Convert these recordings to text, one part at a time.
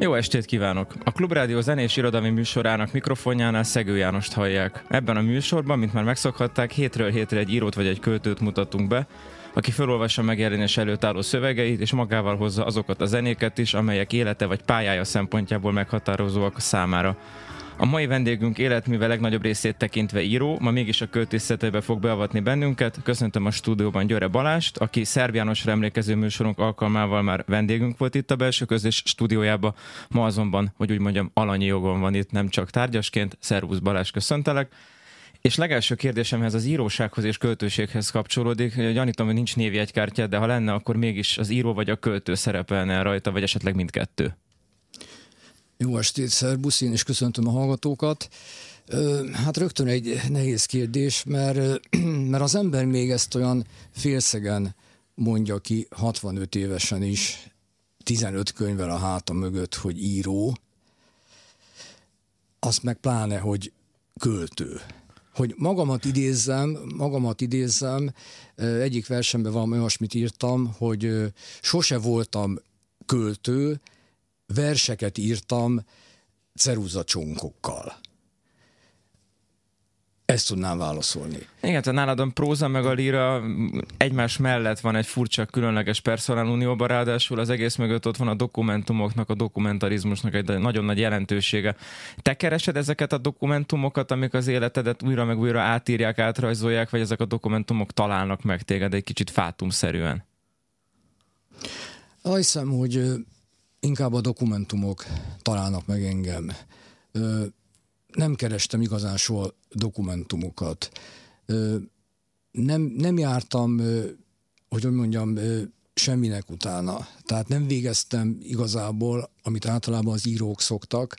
Jó estét kívánok! A Klubrádió zenés irodalmi műsorának mikrofonjánál Szegő Jánost hallják. Ebben a műsorban, mint már megszokhatták, hétről hétre egy írót vagy egy költőt mutatunk be, aki felolvassa megjelenés előtt álló szövegeit, és magával hozza azokat a zenéket is, amelyek élete vagy pályája szempontjából meghatározóak a számára. A mai vendégünk életműve legnagyobb részét tekintve író, ma mégis a költészetébe fog beavatni bennünket. Köszöntöm a stúdióban Györe Balást, aki Szerb Jánosra emlékező műsorunk alkalmával már vendégünk volt itt a belső közös stúdiójába. Ma azonban, hogy úgy mondjam, alanyi jogon van itt, nem csak tárgyasként. Szervusz Balázs, köszöntelek. És legelső kérdésemhez az írósághoz és költőséghez kapcsolódik. Gyanítom, hogy nincs névjegykártya, de ha lenne, akkor mégis az író vagy a költő szerepelne rajta, vagy esetleg mindkettő. Jó estét, szerbusz, én is köszöntöm a hallgatókat. Hát rögtön egy nehéz kérdés, mert, mert az ember még ezt olyan félszegen mondja ki 65 évesen is, 15 könyvvel a háta mögött, hogy író, azt meg pláne, hogy költő. Hogy magamat idézzem, magamat idézzem, egyik versenben valami olyasmit írtam, hogy sose voltam költő, verseket írtam ceruzacsonkokkal. Ezt tudnám válaszolni. Igen, tehát nálad a próza meg a líra egymás mellett van egy furcsa, különleges personálunióban, ráadásul az egész mögött ott van a dokumentumoknak, a dokumentarizmusnak egy nagyon nagy jelentősége. Te keresed ezeket a dokumentumokat, amik az életedet újra meg újra átírják, átrajzolják, vagy ezek a dokumentumok találnak meg téged egy kicsit fátumszerűen? Azt hiszem, hogy inkább a dokumentumok találnak meg engem. Nem kerestem igazán soha dokumentumokat. Nem, nem jártam, hogy mondjam, semminek utána. Tehát nem végeztem igazából, amit általában az írók szoktak,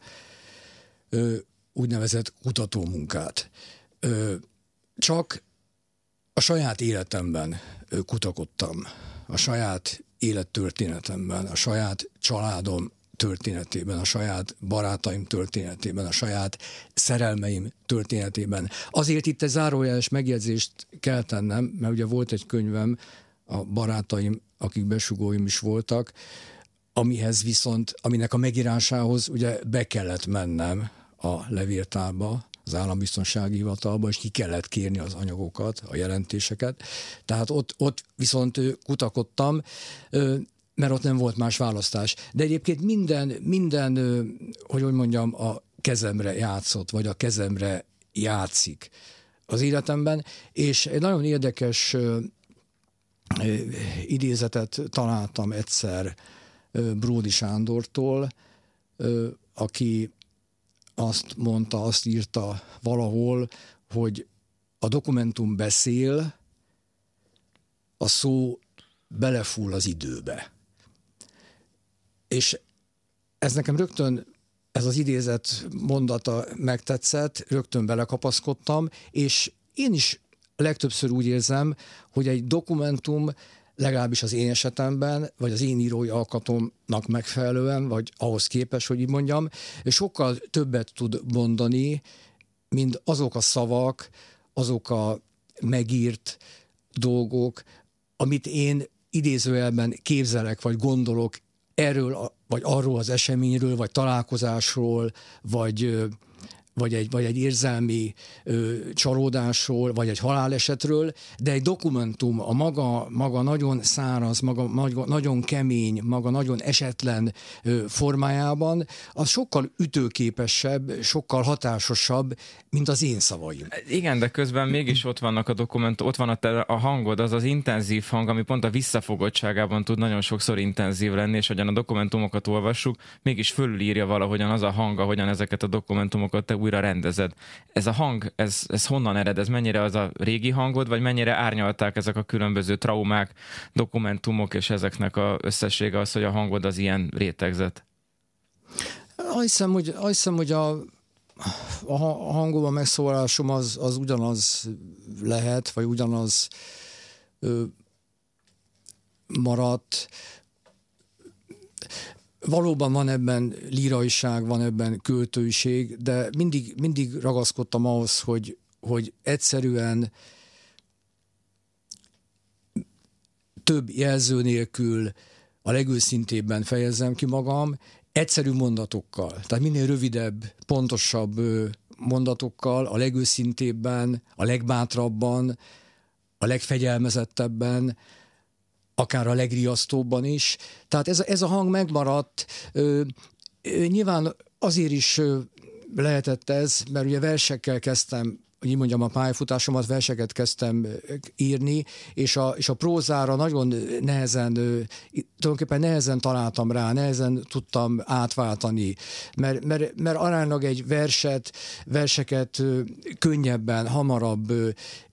úgynevezett kutatómunkát. Csak a saját életemben kutakodtam, a saját élettörténetemben, a saját családom történetében, a saját barátaim történetében, a saját szerelmeim történetében. Azért itt egy zárójeles megjegyzést kell tennem, mert ugye volt egy könyvem, a barátaim, akik besugóim is voltak, amihez viszont, aminek a megírásához ugye be kellett mennem a levéltárba, az állambiztonsági hivatalba, és ki kellett kérni az anyagokat, a jelentéseket. Tehát ott, ott viszont kutakodtam, mert ott nem volt más választás. De egyébként minden, minden hogy úgy mondjam, a kezemre játszott, vagy a kezemre játszik az életemben, és egy nagyon érdekes idézetet találtam egyszer Bródi Sándortól, aki azt mondta, azt írta valahol, hogy a dokumentum beszél, a szó belefull az időbe. És ez nekem rögtön, ez az idézet mondata megtetszett, rögtön belekapaszkodtam, és én is legtöbbször úgy érzem, hogy egy dokumentum legalábbis az én esetemben, vagy az én írói alkatomnak megfelelően, vagy ahhoz képes, hogy így mondjam, sokkal többet tud mondani, mint azok a szavak, azok a megírt dolgok, amit én idézőjelben képzelek, vagy gondolok erről, vagy arról az eseményről, vagy találkozásról, vagy vagy egy, vagy egy érzelmi ö, csalódásról, vagy egy halálesetről, de egy dokumentum a maga, maga nagyon száraz, maga, maga nagyon kemény, maga nagyon esetlen ö, formájában, az sokkal ütőképesebb, sokkal hatásosabb, mint az én szavaim. Igen, de közben mégis ott vannak a dokumentum, ott van a, te, a hangod, az az intenzív hang, ami pont a visszafogottságában tud nagyon sokszor intenzív lenni, és hogyan a dokumentumokat olvassuk, mégis fölülírja valahogyan az a hang, ahogyan ezeket a dokumentumokat te újra rendezed. Ez a hang, ez, ez honnan ered? Ez mennyire az a régi hangod, vagy mennyire árnyalták ezek a különböző traumák, dokumentumok, és ezeknek a összessége az, hogy a hangod az ilyen rétegzet? Azt hiszem, hogy, hiszem, hogy a, a hangom, a megszólalásom az, az ugyanaz lehet, vagy ugyanaz ö, maradt. Valóban van ebben líraiság, van ebben költőiség, de mindig, mindig ragaszkodtam ahhoz, hogy, hogy egyszerűen több jelző nélkül a legőszintébben fejezzem ki magam, egyszerű mondatokkal, tehát minél rövidebb, pontosabb mondatokkal, a legőszintébben, a legbátrabban, a legfegyelmezettebben, akár a legriasztóbban is. Tehát ez, ez a hang megmaradt. Ö, ö, nyilván azért is ö, lehetett ez, mert ugye versekkel kezdtem hogy így mondjam, a pályafutásomat, verseket kezdtem írni, és a, és a prózára nagyon nehezen, tulajdonképpen nehezen találtam rá, nehezen tudtam átváltani, mert, mert, mert aránylag egy verset, verseket könnyebben, hamarabb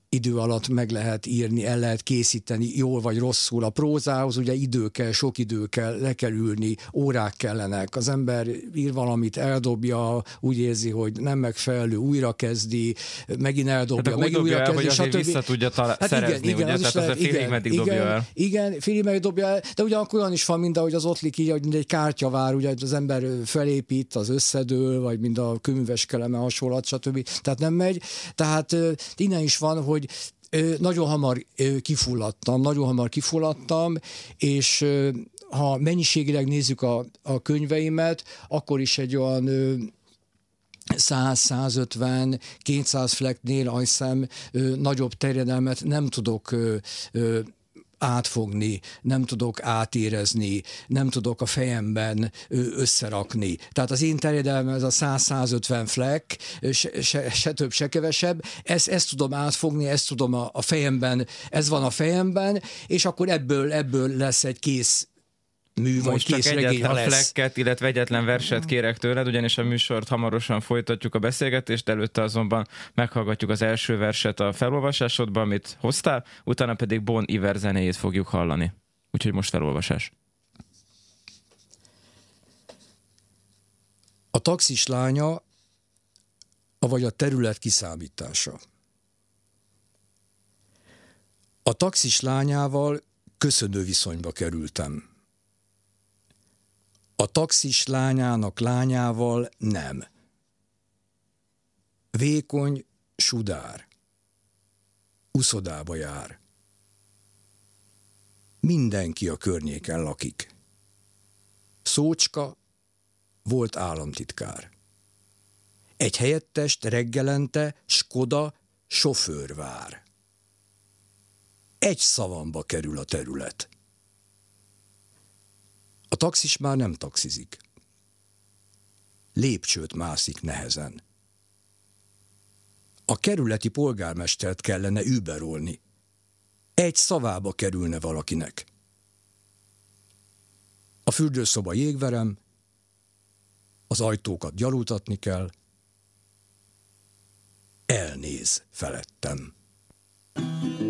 idő alatt meg lehet írni, el lehet készíteni, jól vagy rosszul. A prózához ugye idő kell, sok idő kell, le kell ülni, órák kellenek. Az ember ír valamit, eldobja, úgy érzi, hogy nem megfelelő, újra kezdi, megint eldobja, hát megint újra el, kezdi, stb. vissza tudja talál, hát szerezni, igen, igen, ugye? Tehát az félig meddig igen, dobja el. Igen, félig meddig dobja el, de ugyanakkor olyan is van, mint ahogy az ottlik így, hogy egy kártyavár, ugye az ember felépít, az összedől, vagy mind a könyves keleme hasonlat, stb. Tehát nem megy. Tehát innen is van, hogy nagyon hamar kifulladtam, nagyon hamar kifulladtam, és ha mennyiségileg nézzük a, a könyveimet, akkor is egy olyan 100-150, 200 flecknél azt nagyobb terjedelmet nem tudok átfogni, nem tudok átérezni, nem tudok a fejemben összerakni. Tehát az én terjedelmem ez a 100-150 fleck, se, se, se több, se kevesebb, ezt, ezt tudom átfogni, ezt tudom a, a fejemben, ez van a fejemben, és akkor ebből, ebből lesz egy kész mű Most vagy csak egyetlen lesz. flekket, illetve egyetlen verset kérek tőled, ugyanis a műsort hamarosan folytatjuk a beszélgetést, előtte azonban meghallgatjuk az első verset a felolvasásodban, amit hoztál, utána pedig Bon Iver zenéjét fogjuk hallani. Úgyhogy most felolvasás. A taxis lánya, vagy a terület kiszámítása. A taxis lányával köszönő viszonyba kerültem. A taxis lányának lányával nem. Vékony, sudár. Uszodába jár. Mindenki a környéken lakik. Szócska volt államtitkár. Egy helyettest reggelente Skoda sofőr vár. Egy szavamba kerül a terület. A taxis már nem taxizik. Lépcsőt mászik nehezen. A kerületi polgármestert kellene überolni. Egy szavába kerülne valakinek. A fürdőszoba jégverem, az ajtókat gyalultatni kell, elnéz felettem. thank you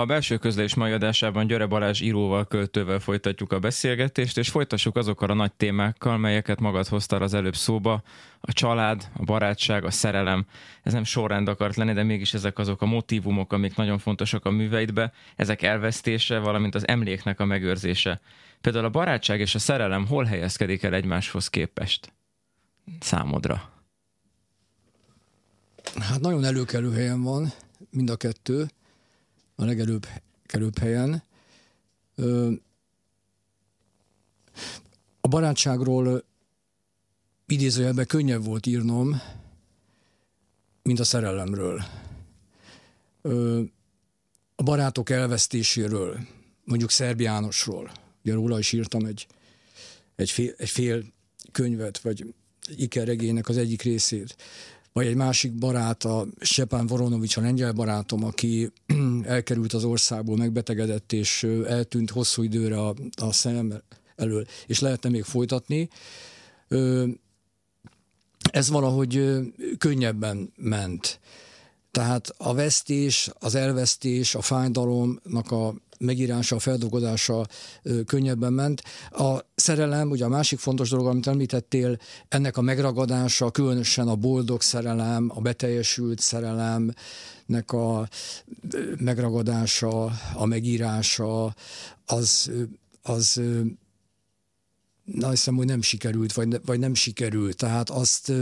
A belső közlés mai adásában Györe Balázs íróval, költővel folytatjuk a beszélgetést, és folytassuk azokkal a nagy témákkal, melyeket magad hoztál az előbb szóba. A család, a barátság, a szerelem. Ez nem sorrend akart lenni, de mégis ezek azok a motivumok, amik nagyon fontosak a műveidbe. Ezek elvesztése, valamint az emléknek a megőrzése. Például a barátság és a szerelem hol helyezkedik el egymáshoz képest? Számodra. Hát nagyon előkelő helyen van mind a kettő, a legelőbb kerülőbb helyen. A barátságról idézőjelben könnyebb volt írnom, mint a szerelemről. A barátok elvesztéséről, mondjuk Szerb Jánosról, ugye róla is írtam egy, egy, fél, egy fél könyvet, vagy ikerregének az egyik részét vagy egy másik barát, a Sepán Voronovics, a lengyel barátom, aki elkerült az országból, megbetegedett, és eltűnt hosszú időre a, a szemem elől, és lehetne még folytatni. Ez valahogy könnyebben ment. Tehát a vesztés, az elvesztés, a fájdalomnak a megírása, a feldolgozása könnyebben ment. A szerelem, ugye a másik fontos dolog, amit említettél, ennek a megragadása, különösen a boldog szerelem, a beteljesült szerelemnek a megragadása, a megírása, az, az na, hiszem, hogy nem sikerült, vagy, ne, vagy nem sikerült. Tehát azt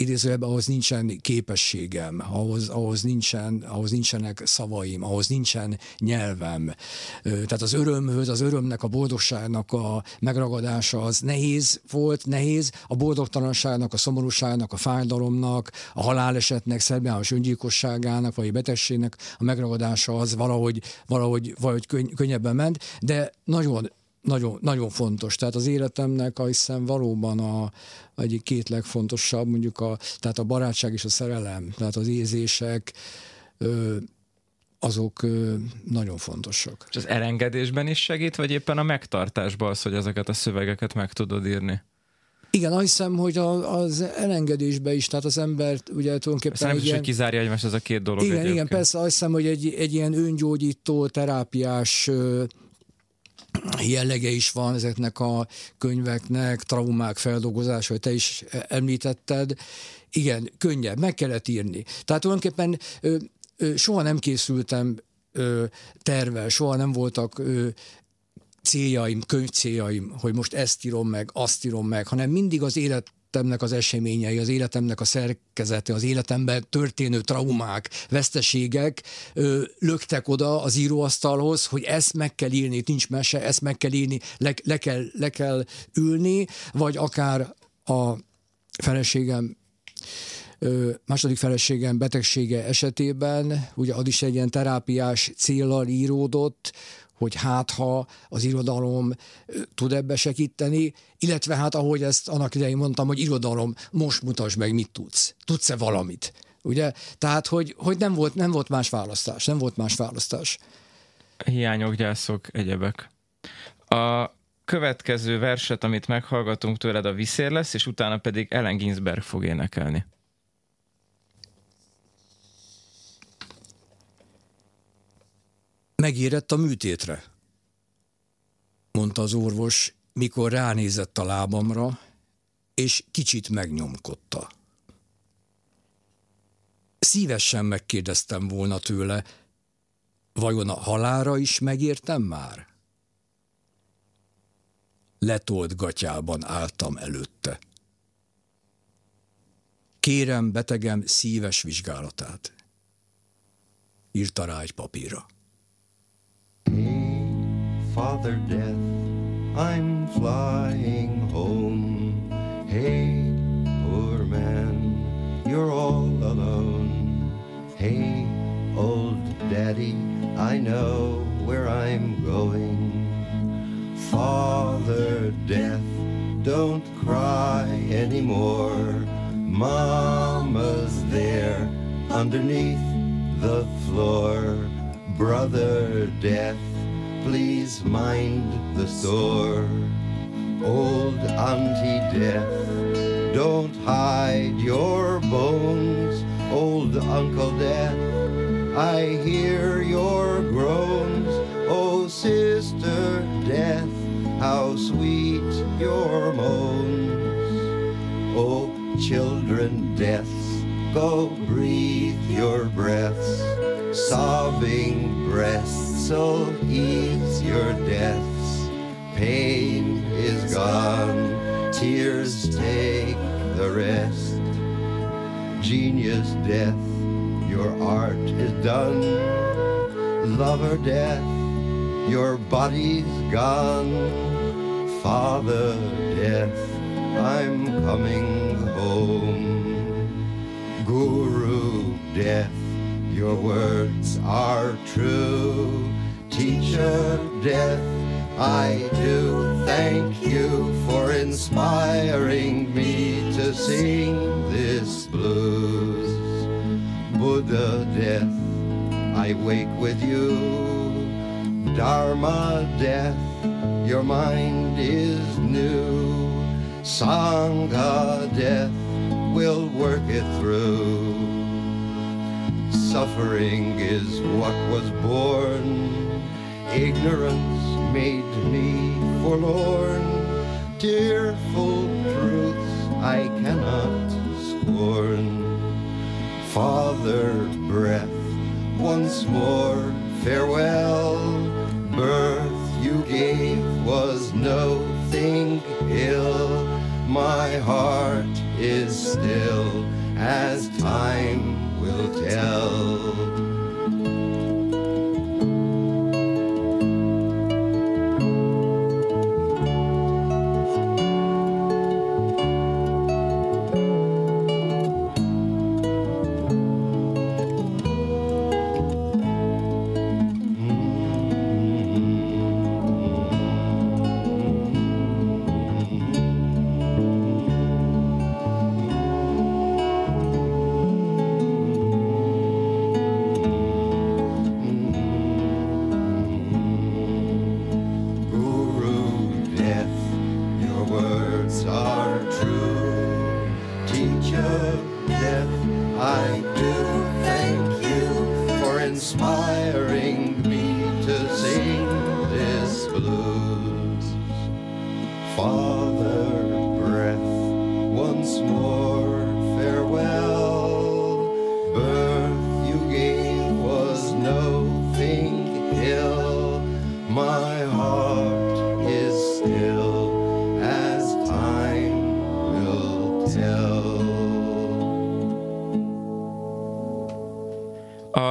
idézőjelben ahhoz nincsen képességem, ahhoz, ahhoz, nincsen, ahhoz nincsenek szavaim, ahhoz nincsen nyelvem. Tehát az örömhöz, az örömnek, a boldogságnak a megragadása az nehéz volt, nehéz, a boldogtalanságnak, a szomorúságnak, a fájdalomnak, a halálesetnek, szerbiános öngyilkosságának, vagy betegségnek a megragadása az valahogy, valahogy, valahogy könny- könnyebben ment, de nagyon nagyon, nagyon fontos. Tehát az életemnek a hiszem valóban a, egyik két legfontosabb, mondjuk a, tehát a barátság és a szerelem, tehát az érzések, ö, azok ö, nagyon fontosak. És az elengedésben is segít, vagy éppen a megtartásban az, hogy ezeket a szövegeket meg tudod írni? Igen, azt hiszem, hogy a, az elengedésbe is, tehát az ember ugye tulajdonképpen Ezt nem is, hogy ilyen, kizárja egymást ez a két dolog igen, egyébként. igen, persze azt hiszem, hogy egy, egy ilyen öngyógyító, terápiás ö, jellege is van ezeknek a könyveknek, traumák feldolgozása, hogy te is említetted. Igen, könnyebb, meg kellett írni. Tehát tulajdonképpen ö, ö, soha nem készültem ö, tervel, soha nem voltak ö, céljaim, könyvcéljaim, hogy most ezt írom meg, azt írom meg, hanem mindig az életemnek az eseményei, az életemnek a szerkezete, az életemben történő traumák, veszteségek ö, löktek oda az íróasztalhoz, hogy ezt meg kell írni, nincs mese, ezt meg kell írni, le, le, kell, le kell ülni, vagy akár a feleségem második feleségem betegsége esetében, ugye az is egy ilyen terápiás célral íródott, hogy hát ha az irodalom tud ebbe segíteni, illetve hát ahogy ezt annak idején mondtam, hogy irodalom, most mutasd meg, mit tudsz. Tudsz-e valamit? Ugye? Tehát, hogy, hogy nem, volt, nem volt más választás, nem volt más választás. Hiányok, gyászok, egyebek. A következő verset, amit meghallgatunk tőled, a Viszér lesz, és utána pedig Ellen Ginsberg fog énekelni. Megérett a műtétre, mondta az orvos, mikor ránézett a lábamra, és kicsit megnyomkodta. Szívesen megkérdeztem volna tőle, vajon a halára is megértem már? Letolt gatyában álltam előtte. Kérem betegem szíves vizsgálatát. Írta rá egy papírra. Father Death, I'm flying home. Hey, poor man, you're all alone. Hey, old daddy, I know where I'm going. Father Death, don't cry anymore. Mama's there underneath the floor. Brother Death, please mind the store. Old Auntie Death, don't hide your bones. Old Uncle Death, I hear your groans. Oh, Sister Death, how sweet your moans. Oh, children deaths, go breathe your breaths. Sobbing breasts, so ease your deaths. Pain is gone, tears take the rest. Genius death, your art is done. Lover death, your body's gone. Father death, I'm coming home. Guru death, your words are true. Teacher death, I do thank you for inspiring me to sing this blues. Buddha death, I wake with you. Dharma death, your mind is new. Sangha death, will work it through. Suffering is what was born. Ignorance made me forlorn. Tearful truths I cannot scorn. Father, breath, once more farewell. Birth you gave was no thing ill. My heart is still as time will tell.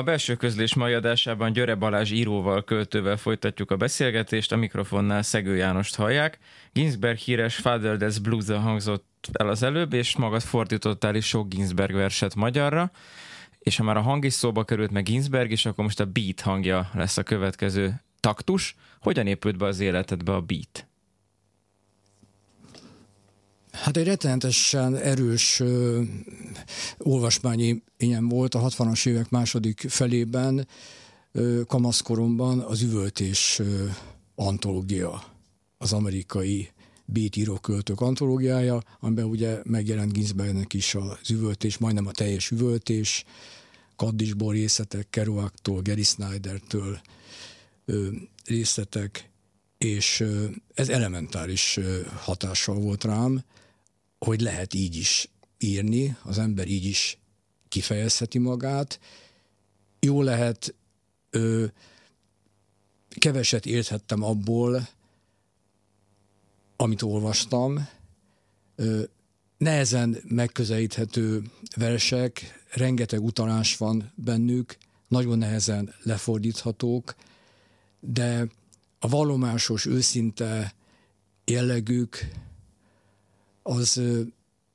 Belső közlés mai adásában Györe Balázs íróval, költővel folytatjuk a beszélgetést, a mikrofonnál Szegő Jánost hallják. Ginsberg híres Father Death blues hangzott el az előbb, és magad fordítottál is sok Ginsberg verset magyarra, és ha már a hang is szóba került meg Ginsberg is, akkor most a beat hangja lesz a következő taktus. Hogyan épült be az életedbe a beat? Hát egy rettenetesen erős ö, olvasmányi ilyen volt a 60-as évek második felében, ö, kamaszkoromban az üvöltés ö, antológia. az amerikai Beat íróköltők antológiája, amiben ugye megjelent Ginsbergnek is az üvöltés, majdnem a teljes üvöltés, kaddisból részletek, Kerouaktól, Gary Snydertől ö, részletek, és ez elementáris hatással volt rám, hogy lehet így is írni, az ember így is kifejezheti magát. Jó lehet, ö, keveset érthettem abból, amit olvastam, ö, nehezen megközelíthető versek, rengeteg utalás van bennük, nagyon nehezen lefordíthatók, de a vallomásos, őszinte jellegük az ö,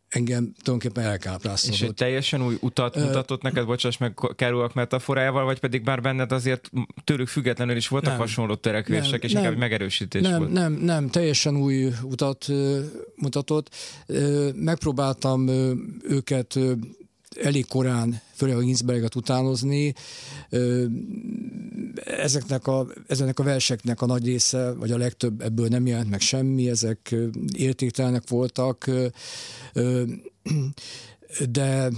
engem tulajdonképpen És elkápráztatott. egy teljesen új utat mutatott neked, bocsáss meg, Kerouac metaforájával, vagy pedig bár benned azért tőlük függetlenül is voltak Nem. hasonló törekvések, Nem, és nem. inkább megerősítés nem, volt. Nem, nem, teljesen új utat ö, mutatott. Ö, Megpróbáltam ö, őket ö, elég korán, főleg a Ginsberget utánozni. Ezeknek a, ezeknek a verseknek a nagy része, vagy a legtöbb ebből nem jelent meg semmi, ezek értéktelenek voltak, de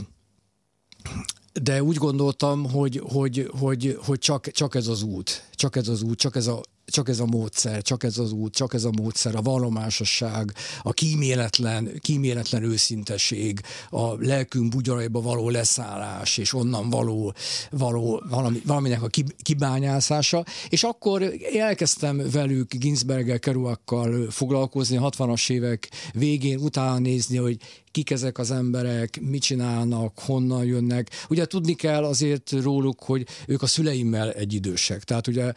de úgy gondoltam, hogy, hogy, hogy, hogy csak, csak ez az út, csak ez az út, csak ez a, csak ez a módszer, csak ez az út, csak ez a módszer, a vallomásosság, a kíméletlen, kíméletlen őszinteség, a lelkünk bugyaraiba való leszállás, és onnan való, való valami, valaminek a ki- kibányászása, és akkor elkezdtem velük Ginsberggel, Kerouakkal foglalkozni, a 60-as évek végén utána nézni, hogy kik ezek az emberek, mit csinálnak, honnan jönnek. Ugye tudni kell azért róluk, hogy ők a szüleimmel egyidősek. Tehát ugye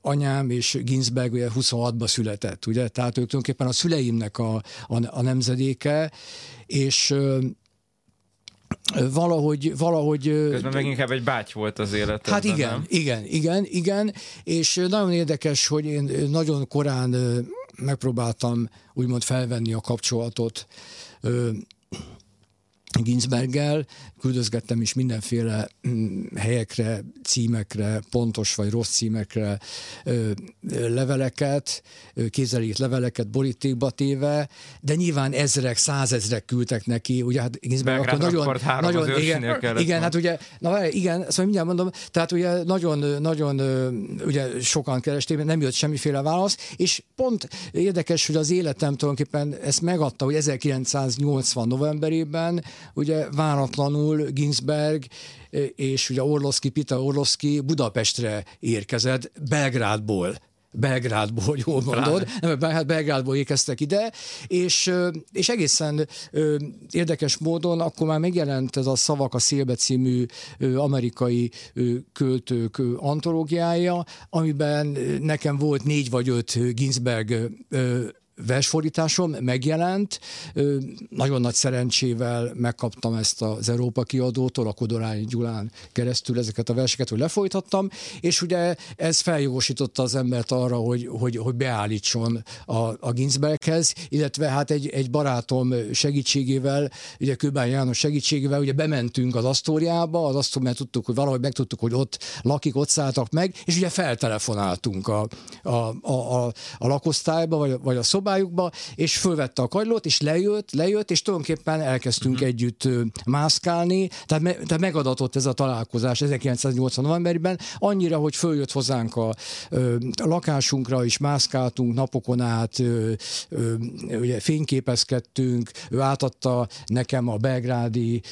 anyám és Ginsberg ugye 26-ban született, ugye? Tehát ők tulajdonképpen a szüleimnek a, a, a nemzedéke, és valahogy, valahogy Közben meg inkább egy báty volt az életedben, Hát igen, nem? igen, igen, igen, és nagyon érdekes, hogy én nagyon korán megpróbáltam úgymond felvenni a kapcsolatot Ginsberggel, küldözgettem is mindenféle mm, helyekre, címekre, pontos vagy rossz címekre ö, leveleket, ö, kézzelírt leveleket borítékba téve, de nyilván ezrek, százezrek küldtek neki, ugye hát Ginsberg akkor nagyon, akkor nagyon igen, igen, hát ugye, na várj, igen, szóval mindjárt mondom, tehát ugye nagyon, nagyon ugye sokan keresték, nem jött semmiféle válasz, és pont érdekes, hogy az életem tulajdonképpen ezt megadta, hogy 1980 novemberében ugye váratlanul Ginsberg ö, és ugye Orlovsky, Peter Orlovsky Budapestre érkezett Belgrádból. Belgrádból, jól mondod, nem, hát Belgrádból érkeztek ide, és, és egészen ö, érdekes módon akkor már megjelent ez a Szavak a szélbe című ö, amerikai ö, költők antológiája, amiben nekem volt négy vagy öt Ginsberg versfordításom megjelent, nagyon nagy szerencsével megkaptam ezt az Európa kiadótól, a Kodorányi Gyulán keresztül ezeket a verseket, hogy lefolytattam, és ugye ez feljogosította az embert arra, hogy, hogy, hogy beállítson a, a Ginsberghez, illetve hát egy, egy barátom segítségével, ugye Kőbány János segítségével, ugye bementünk az Asztóriába, az Asztóriába, tudtuk, hogy valahogy megtudtuk, hogy ott lakik, ott szálltak meg, és ugye feltelefonáltunk a, a, a, a, a lakosztályba, vagy, vagy a szobájukba, és fölvette a kagylót, és lejött, lejött, és tulajdonképpen elkezdtünk uh-huh. együtt mászkálni, tehát, me, tehát megadatott ez a találkozás 1980 novemberben, annyira, hogy följött hozzánk a, a lakásunkra, és mászkáltunk napokon át, ugye fényképezkedtünk, ő átadta nekem a belgrádi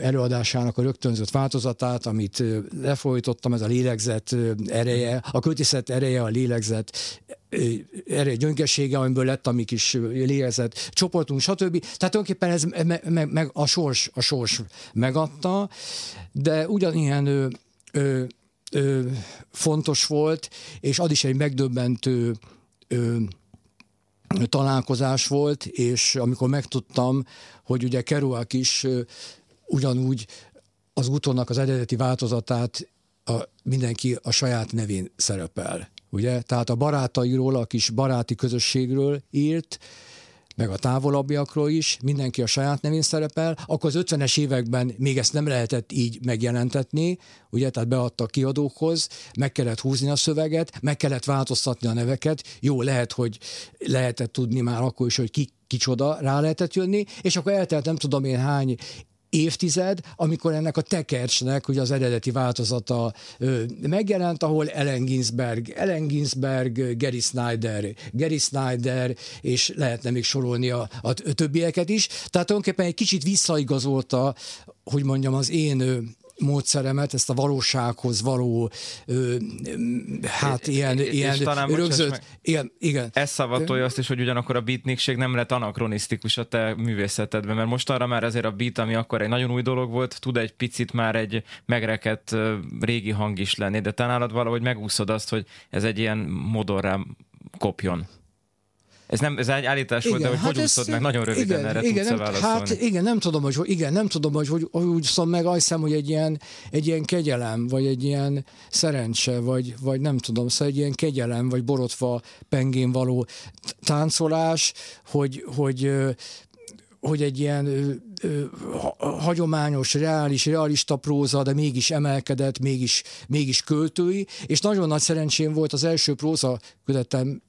előadásának a rögtönzött változatát, amit lefolytottam, ez a lélegzet ereje, a költészet ereje, a lélegzet ö, ereje gyöngesége, amiből lett a mi kis lélegzett csoportunk, stb. Tehát tulajdonképpen ez me, me, meg a, sors, a sors megadta, de ugyanilyen ö, ö, ö, fontos volt, és az is egy megdöbbentő ö, találkozás volt, és amikor megtudtam, hogy ugye Kerouac is ö, ugyanúgy az útonnak az eredeti változatát a, mindenki a saját nevén szerepel. Ugye? Tehát a barátairól, a kis baráti közösségről írt, meg a távolabbiakról is, mindenki a saját nevén szerepel, akkor az 50-es években még ezt nem lehetett így megjelentetni, ugye, tehát beadta kiadókhoz, meg kellett húzni a szöveget, meg kellett változtatni a neveket, jó, lehet, hogy lehetett tudni már akkor is, hogy ki, kicsoda, rá lehetett jönni, és akkor eltelt nem tudom én hány évtized, amikor ennek a tekercsnek ugye az eredeti változata megjelent, ahol Ellen Ginsberg, Ellen Ginsberg, Gary Snyder, Gary Snyder, és lehetne még sorolni a, a többieket is. Tehát tulajdonképpen egy kicsit visszaigazolta, hogy mondjam, az én módszeremet, ezt a valósághoz való, ö, hát ilyen, és ilyen talán, bocsáss rögzött, meg, igen, igen. Ez szavatolja azt is, hogy ugyanakkor a beatnikség nem lett anakronisztikus a te művészetedben, mert most arra már azért a beat, ami akkor egy nagyon új dolog volt, tud egy picit már egy megrekedt régi hang is lenni, de te nálad valahogy megúszod azt, hogy ez egy ilyen modorrá kopjon. Ez nem, ez egy állítás volt, de hogy hogy úszod meg, nagyon röviden igen, erre igen, tudsz nem. Hát igen, nem tudom, hogy, igen, nem tudom, hogy, hogy, hogy úszom meg, azt hiszem, hogy egy ilyen, egy ilyen kegyelem, vagy egy ilyen szerencse, vagy, vagy nem tudom, szóval egy ilyen kegyelem, vagy borotva pengén való táncolás, hogy, hogy hogy egy ilyen ö, ö, ha- hagyományos, reális, realista próza, de mégis emelkedett, mégis, mégis költői, és nagyon nagy szerencsém volt az első próza kötetem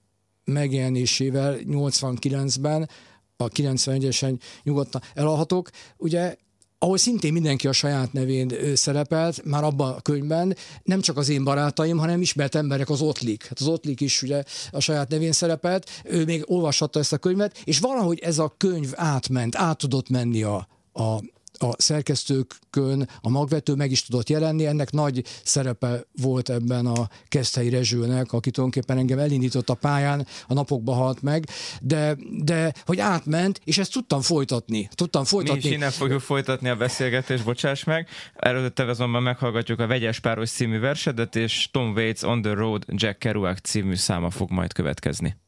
megjelenésével 89-ben, a 91-esen nyugodtan elalhatok, ugye ahol szintén mindenki a saját nevén szerepelt, már abban a könyvben, nem csak az én barátaim, hanem ismert emberek, az Ottlik. Hát az Ottlik is ugye a saját nevén szerepelt, ő még olvashatta ezt a könyvet, és valahogy ez a könyv átment, át tudott menni a, a, a szerkesztőkön, a magvető meg is tudott jelenni, ennek nagy szerepe volt ebben a Keszthelyi Rezsőnek, aki tulajdonképpen engem elindított a pályán, a napokba halt meg, de, de hogy átment, és ezt tudtam folytatni. Tudtam Mi is folytatni. innen fogjuk folytatni a beszélgetést, bocsáss meg. Előtte azonban meghallgatjuk a Vegyes Páros című versedet, és Tom Waits On the Road Jack Kerouac című száma fog majd következni.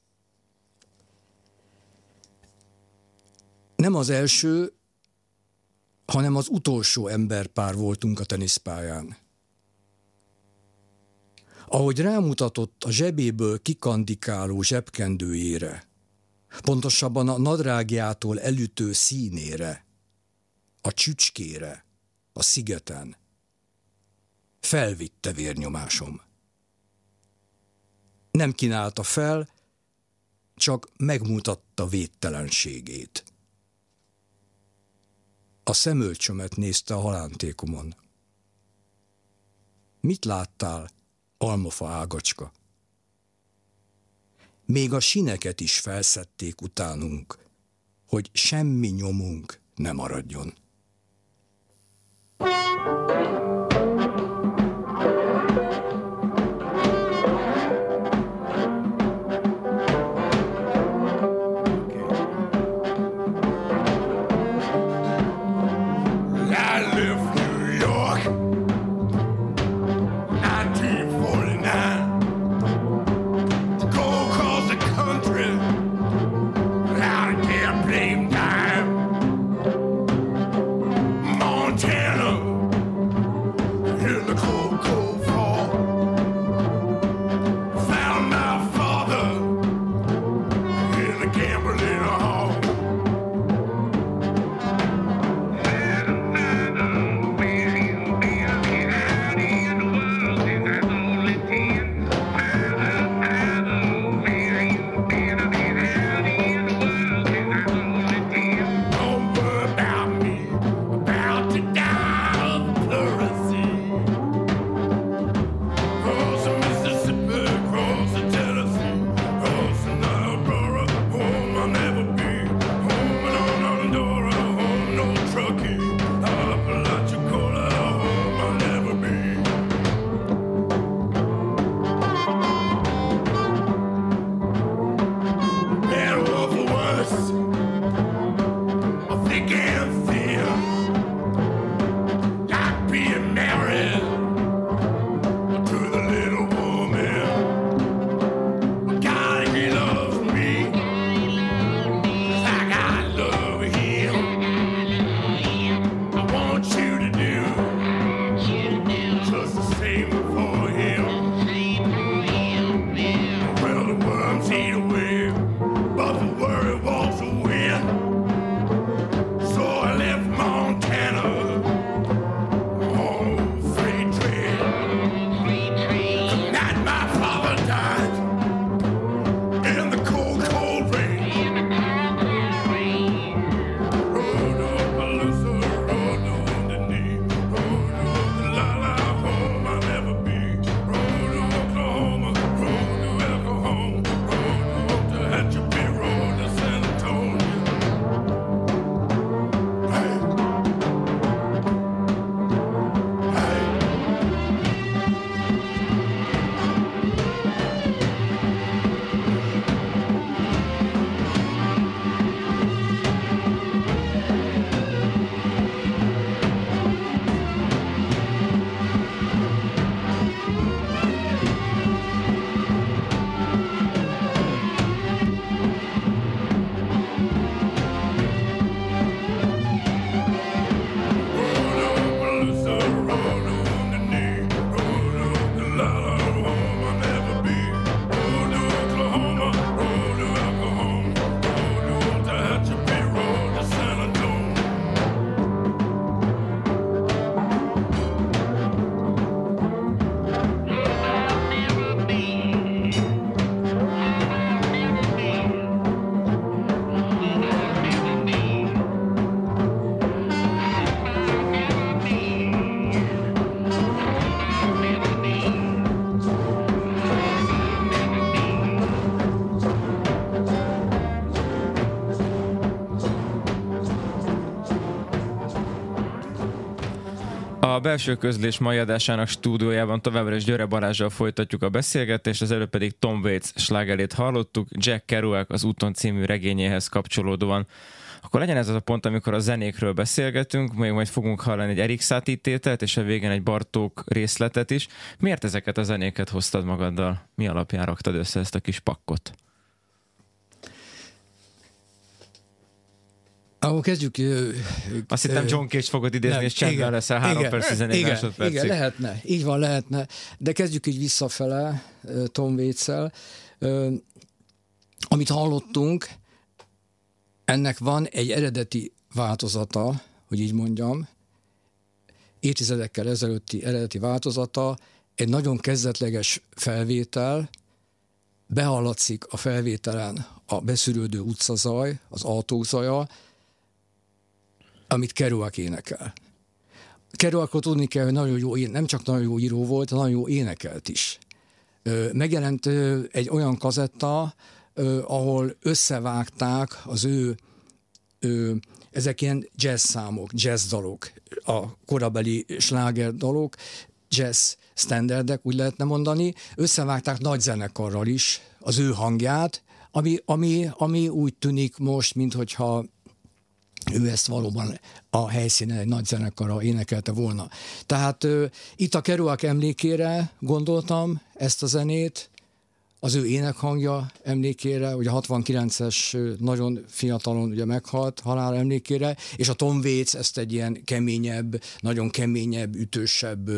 nem az első, hanem az utolsó emberpár voltunk a teniszpályán. Ahogy rámutatott a zsebéből kikandikáló zsebkendőjére, pontosabban a nadrágjától elütő színére, a csücskére, a szigeten, felvitte vérnyomásom. Nem kínálta fel, csak megmutatta védtelenségét. A szemölcsömet nézte a halántékomon. Mit láttál, almafa ágacska? Még a sineket is felszedték utánunk, hogy semmi nyomunk ne maradjon. I belső közlés mai adásának stúdiójában továbbra is Györe Balázsral folytatjuk a beszélgetést, az előbb pedig Tom Waits slágerét hallottuk, Jack Kerouac az úton című regényéhez kapcsolódóan. Akkor legyen ez az a pont, amikor a zenékről beszélgetünk, még majd fogunk hallani egy Erik Satie tételt, és a végén egy Bartók részletet is. Miért ezeket a zenéket hoztad magaddal? Mi alapján raktad össze ezt a kis pakkot? Ahol kezdjük... ö, Azt hittem John Cage fogod idézni, nem, és csendben leszel 3 igen, perc 14 igen, másodpercig. Igen, lehetne, így van, lehetne. De kezdjük így visszafele Tom Waits-el. Ö, Amit hallottunk, ennek van egy eredeti változata, hogy így mondjam, évtizedekkel ezelőtti eredeti változata, egy nagyon kezdetleges felvétel, behallatszik a felvételen a beszűrődő utcazaj, az autózaja, amit Kerouac énekel. Kerouacról tudni kell, hogy nagyon jó, nem csak nagyon jó író volt, hanem nagyon jó énekelt is. Megjelent egy olyan kazetta, ahol összevágták az ő, ö, ezek ilyen jazz számok, jazz dalok, a korabeli sláger dalok, jazz standardek, úgy lehetne mondani, összevágták nagy zenekarral is az ő hangját, ami, ami, ami úgy tűnik most, minthogyha ő ezt valóban a helyszínen egy nagy zenekarra énekelte volna. Tehát ö, itt a Kerouac emlékére gondoltam ezt a zenét, az ő énekhangja emlékére, ugye a 69-es ö, nagyon fiatalon ugye meghalt halál emlékére, és a Tom Waits ezt egy ilyen keményebb, nagyon keményebb, ütősebb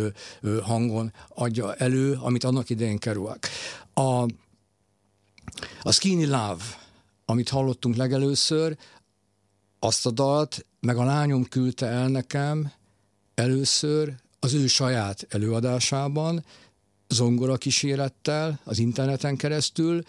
hangon adja elő, amit annak idején Kerouac. A, a Skinny Love, amit hallottunk legelőször, azt a dalt, meg a lányom küldte el nekem először az ő saját előadásában, zongora kísérettel, az interneten keresztül.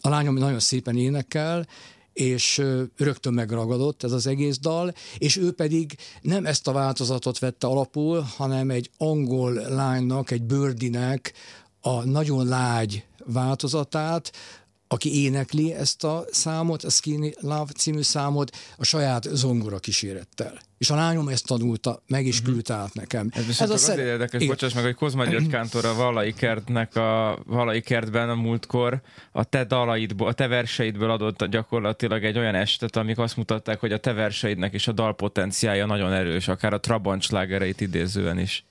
A lányom nagyon szépen énekel, és rögtön megragadott ez az egész dal, és ő pedig nem ezt a változatot vette alapul, hanem egy angol lánynak, egy Birdinek a nagyon lágy változatát, aki énekli ezt a számot, a Skinny Love című számot, a saját zongora kísérettel. És a lányom ezt tanulta, meg is küldte át nekem. Ez ez szer- azért érdekes, Igen. bocsáss meg, hogy Kozma György Kántor a Valai kertnek a Valai kertben a múltkor a te dalaidból, a te verseidből adott gyakorlatilag egy olyan estet, amik azt mutatták, hogy a te verseidnek is a dalpotenciája nagyon erős, akár a Trabant slágereit idézően is.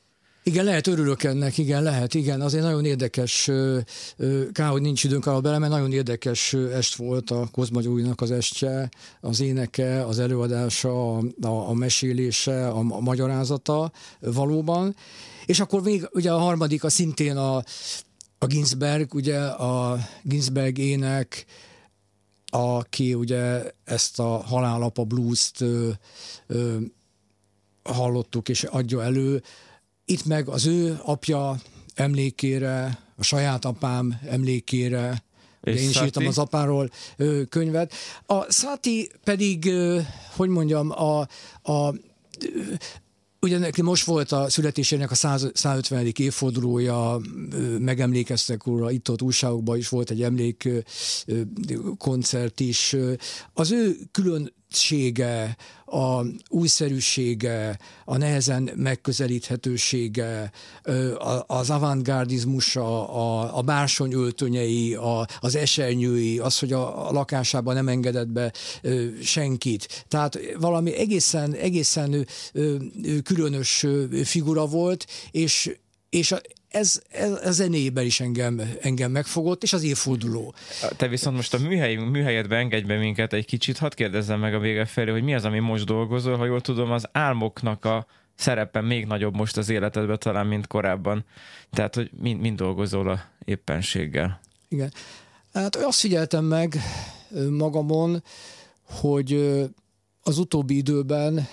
Igen, lehet, örülök ennek, igen, lehet, igen. Azért nagyon érdekes, kár, hogy nincs időnk arra bele, mert nagyon érdekes est volt a Kozma Gyurinak az estje, az éneke, az előadása, a, a mesélése, a, a magyarázata valóban. És akkor még ugye a harmadik, a szintén a, a Ginsberg, ugye a Ginsberg ének, aki ugye ezt a halálapa blues-t ö, ö, hallottuk és adja elő. Itt meg az ő apja emlékére, a saját apám emlékére, És én is írtam az apáról ö, könyvet. A Száti pedig, ö, hogy mondjam, a, a Ugye neki most volt a születésének a 100, 150. évfordulója, ö, megemlékeztek róla, itt ott újságokban is volt egy emlék ö, ö, koncert is. Ö, Az ő különbsége, a újszerűsége, a nehezen megközelíthetősége, az avantgárdizmusa, a, a bársony öltönyei, a, az esernyői, az, hogy a, a lakásában nem engedett be senkit. Tehát valami egészen, egészen különös figura volt, és, és ez, ez a zenében is engem, engem megfogott, és az évforduló. Te viszont most a műhely, műhelyedbe engedj be minket egy kicsit, hadd kérdezzem meg a vége felé, hogy mi az, ami most dolgozol, ha jól tudom, az álmoknak a szerepe még nagyobb most az életedben talán, mint korábban. Tehát, hogy mind, mind dolgozol a éppenséggel. Igen. Hát azt figyeltem meg magamon, hogy az utóbbi időben,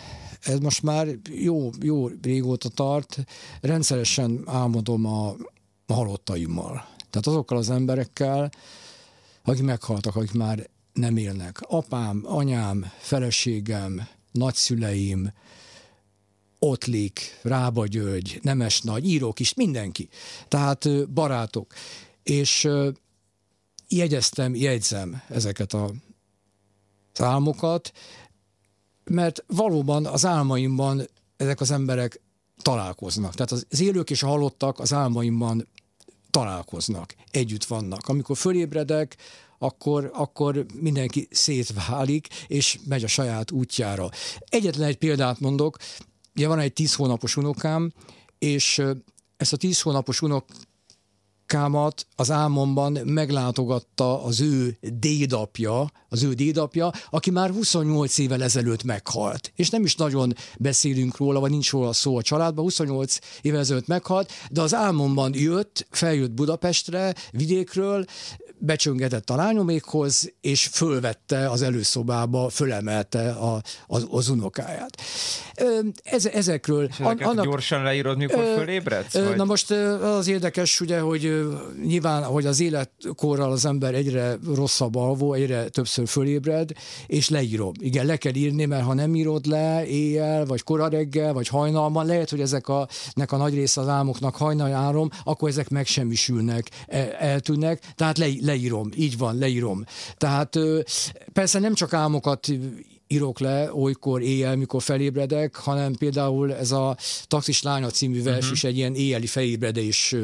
ez most már jó, jó régóta tart, rendszeresen álmodom a, a halottaimmal. Tehát azokkal az emberekkel, akik meghaltak, akik már nem élnek. Apám, anyám, feleségem, nagyszüleim, Ottlik, Rába György, Nemes Nagy, írók is, mindenki. Tehát barátok. És jegyeztem, jegyzem ezeket a, az álmokat, mert valóban az álmaimban ezek az emberek találkoznak. Tehát az élők és a halottak az álmaimban találkoznak, együtt vannak. Amikor fölébredek, akkor, akkor mindenki szétválik, és megy a saját útjára. Egyetlen egy példát mondok, ugye van egy tíz hónapos unokám, és ezt a tíz hónapos unokámat az álmomban meglátogatta az ő dédapja, az ő dédapja, aki már 28 évvel ezelőtt meghalt. És nem is nagyon beszélünk róla, vagy nincs róla szó a családban, 28 évvel ezelőtt meghalt, de az álmomban jött, feljött Budapestre, vidékről, becsöngetett a lányomékhoz, és fölvette az előszobába, fölemelte a, az, az unokáját. Ez, ezekről... És ezeket annak, gyorsan leírod, mikor ö, fölébredsz? Vagy? Na most az érdekes, ugye, hogy nyilván, hogy az életkorral az ember egyre rosszabb alvó, egyre többször fölébred, és leírom. Igen, le kell írni, mert ha nem írod le éjjel, vagy kora reggel, vagy hajnalban, lehet, hogy ezek a, nek a nagy része az álmoknak hajnalárom, akkor ezek megsemmisülnek, el, eltűnnek, tehát le, leírom, így van, leírom. Tehát persze nem csak álmokat írok le olykor éjjel, mikor felébredek, hanem például ez a Taxis lánya című vers uh-huh. is egy ilyen éjjeli felébredés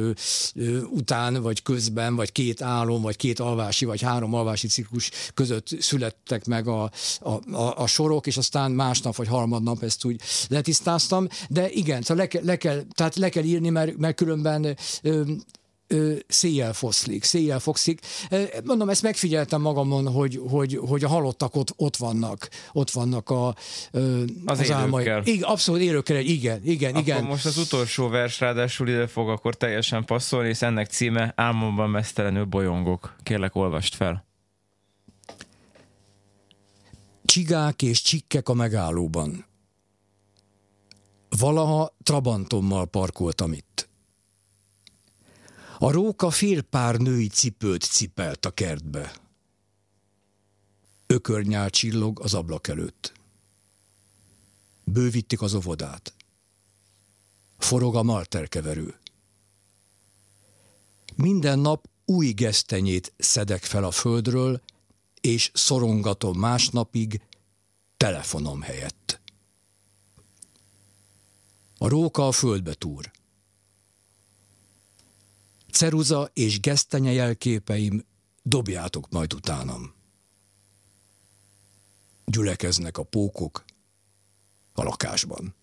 után, vagy közben, vagy két álom, vagy két alvási, vagy három alvási ciklus között születtek meg a, a, a, a sorok, és aztán másnap, vagy harmadnap ezt úgy letisztáztam, de igen, szóval le, le kell, tehát le kell írni, mert, mert különben széjjel foszlik, széjjel fogszik. Mondom, ezt megfigyeltem magamon, hogy, hogy, hogy a halottak ott, ott vannak, ott vannak a, az, az álmai. Igen, abszolút élőkkel, igen, igen, akkor igen. most az utolsó vers ráadásul ide fog akkor teljesen passzolni, és ennek címe Álmomban mesztelenül bolyongok. Kérlek, olvast fel. Csigák és csikkek a megállóban. Valaha Trabantommal parkoltam itt. A róka fél pár női cipőt cipelt a kertbe. Ökörnyál csillog az ablak előtt. Bővítik az óvodát. Forog a malterkeverő. Minden nap új gesztenyét szedek fel a földről, és szorongatom másnapig telefonom helyett. A róka a földbe túr. Ceruza és gesztenye jelképeim, dobjátok majd utánam. Gyülekeznek a pókok a lakásban.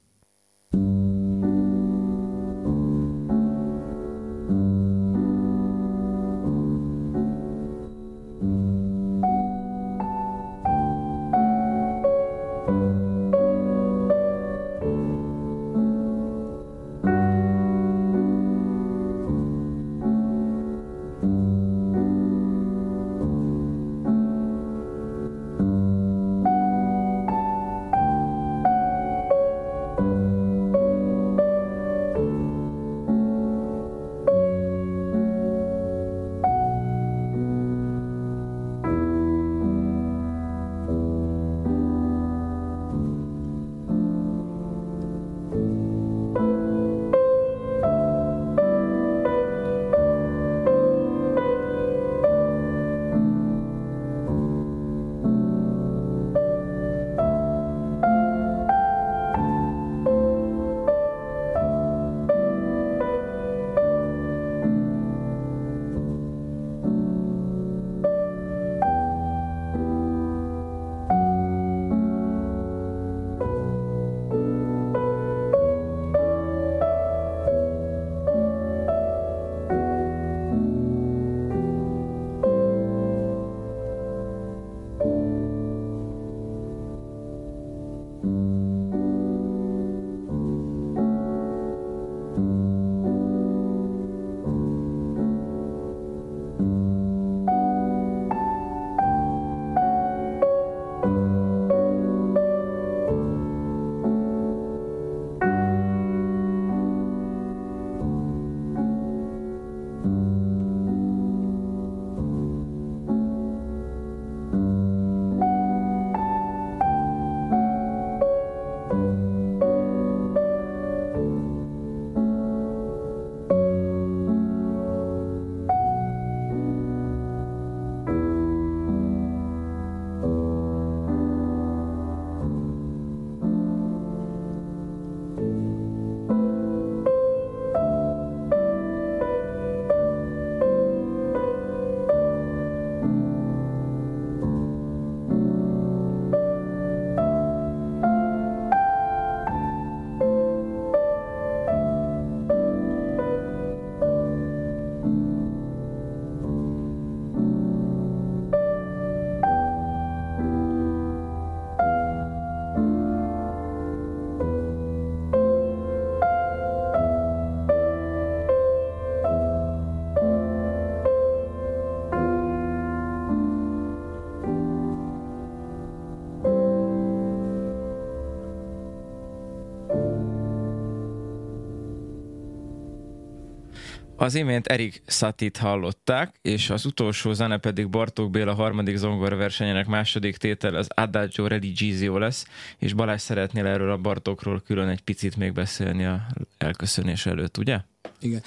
Az imént Erik Satit hallották, és az utolsó zene pedig Bartók Béla harmadik zongora versenyének második tétel az Adagio Religizio lesz, és Balázs szeretnél erről a Bartókról külön egy picit még beszélni a elköszönés előtt, ugye? Igen.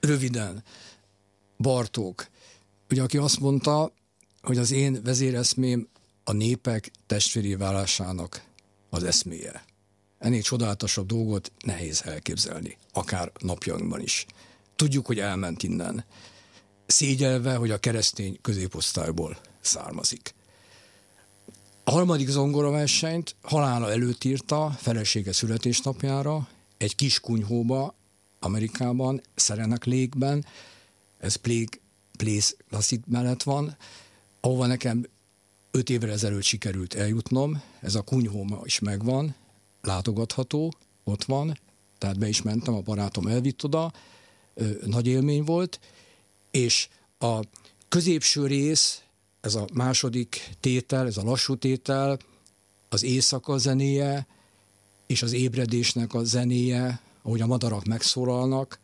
Röviden, Bartók, ugye aki azt mondta, hogy az én vezéreszmém a népek testvéri válásának az eszméje. Ennél csodálatosabb dolgot nehéz elképzelni, akár napjainkban is. Tudjuk, hogy elment innen, szégyelve, hogy a keresztény középosztályból származik. A harmadik zongoraversenyt halála előtt írta felesége születésnapjára egy kis kunyhóba Amerikában, Szerenek légben, ez Plague Place Classic mellett van, ahova nekem öt évvel ezelőtt sikerült eljutnom, ez a kunyhóma is megvan, látogatható, ott van, tehát be is mentem, a barátom elvitt oda, nagy élmény volt, és a középső rész, ez a második tétel, ez a lassú tétel, az éjszaka zenéje, és az ébredésnek a zenéje, ahogy a madarak megszólalnak,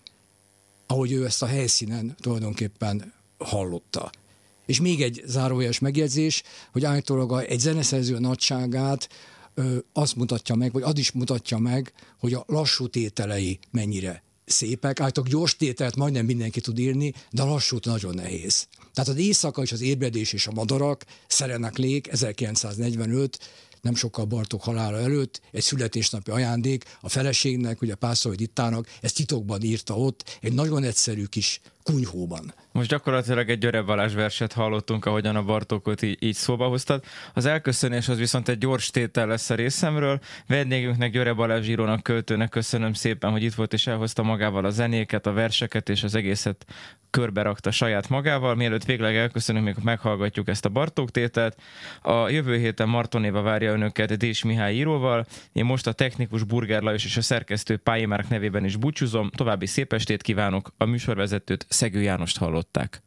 ahogy ő ezt a helyszínen tulajdonképpen hallotta. És még egy zárójeles megjegyzés, hogy állítólag egy zeneszerző nagyságát ö, azt mutatja meg, vagy az is mutatja meg, hogy a lassú tételei mennyire szépek. Állítólag gyors tételt majdnem mindenki tud írni, de lassút nagyon nehéz. Tehát az éjszaka és az ébredés és a madarak, Szerenek Lék, 1945, nem sokkal Bartók halála előtt, egy születésnapi ajándék a feleségnek, ugye Pászolai Dittának, ezt titokban írta ott, egy nagyon egyszerű kis kunyhóban. Most gyakorlatilag egy Györe Balázs verset hallottunk, ahogyan a Bartókot így, így szóba hoztad. Az elköszönés az viszont egy gyors tétel lesz a részemről. Vendégünknek, Györe Balázs írónak, költőnek köszönöm szépen, hogy itt volt és elhozta magával a zenéket, a verseket és az egészet körbe rakta saját magával. Mielőtt végleg elköszönünk, még meghallgatjuk ezt a Bartók tételt. A jövő héten Martonéva várja önöket Dés Mihály íróval. Én most a technikus Burger Lajos és a szerkesztő Pályi Márk nevében is búcsúzom. További szép estét kívánok. A műsorvezetőt Szegő Jánost hallották.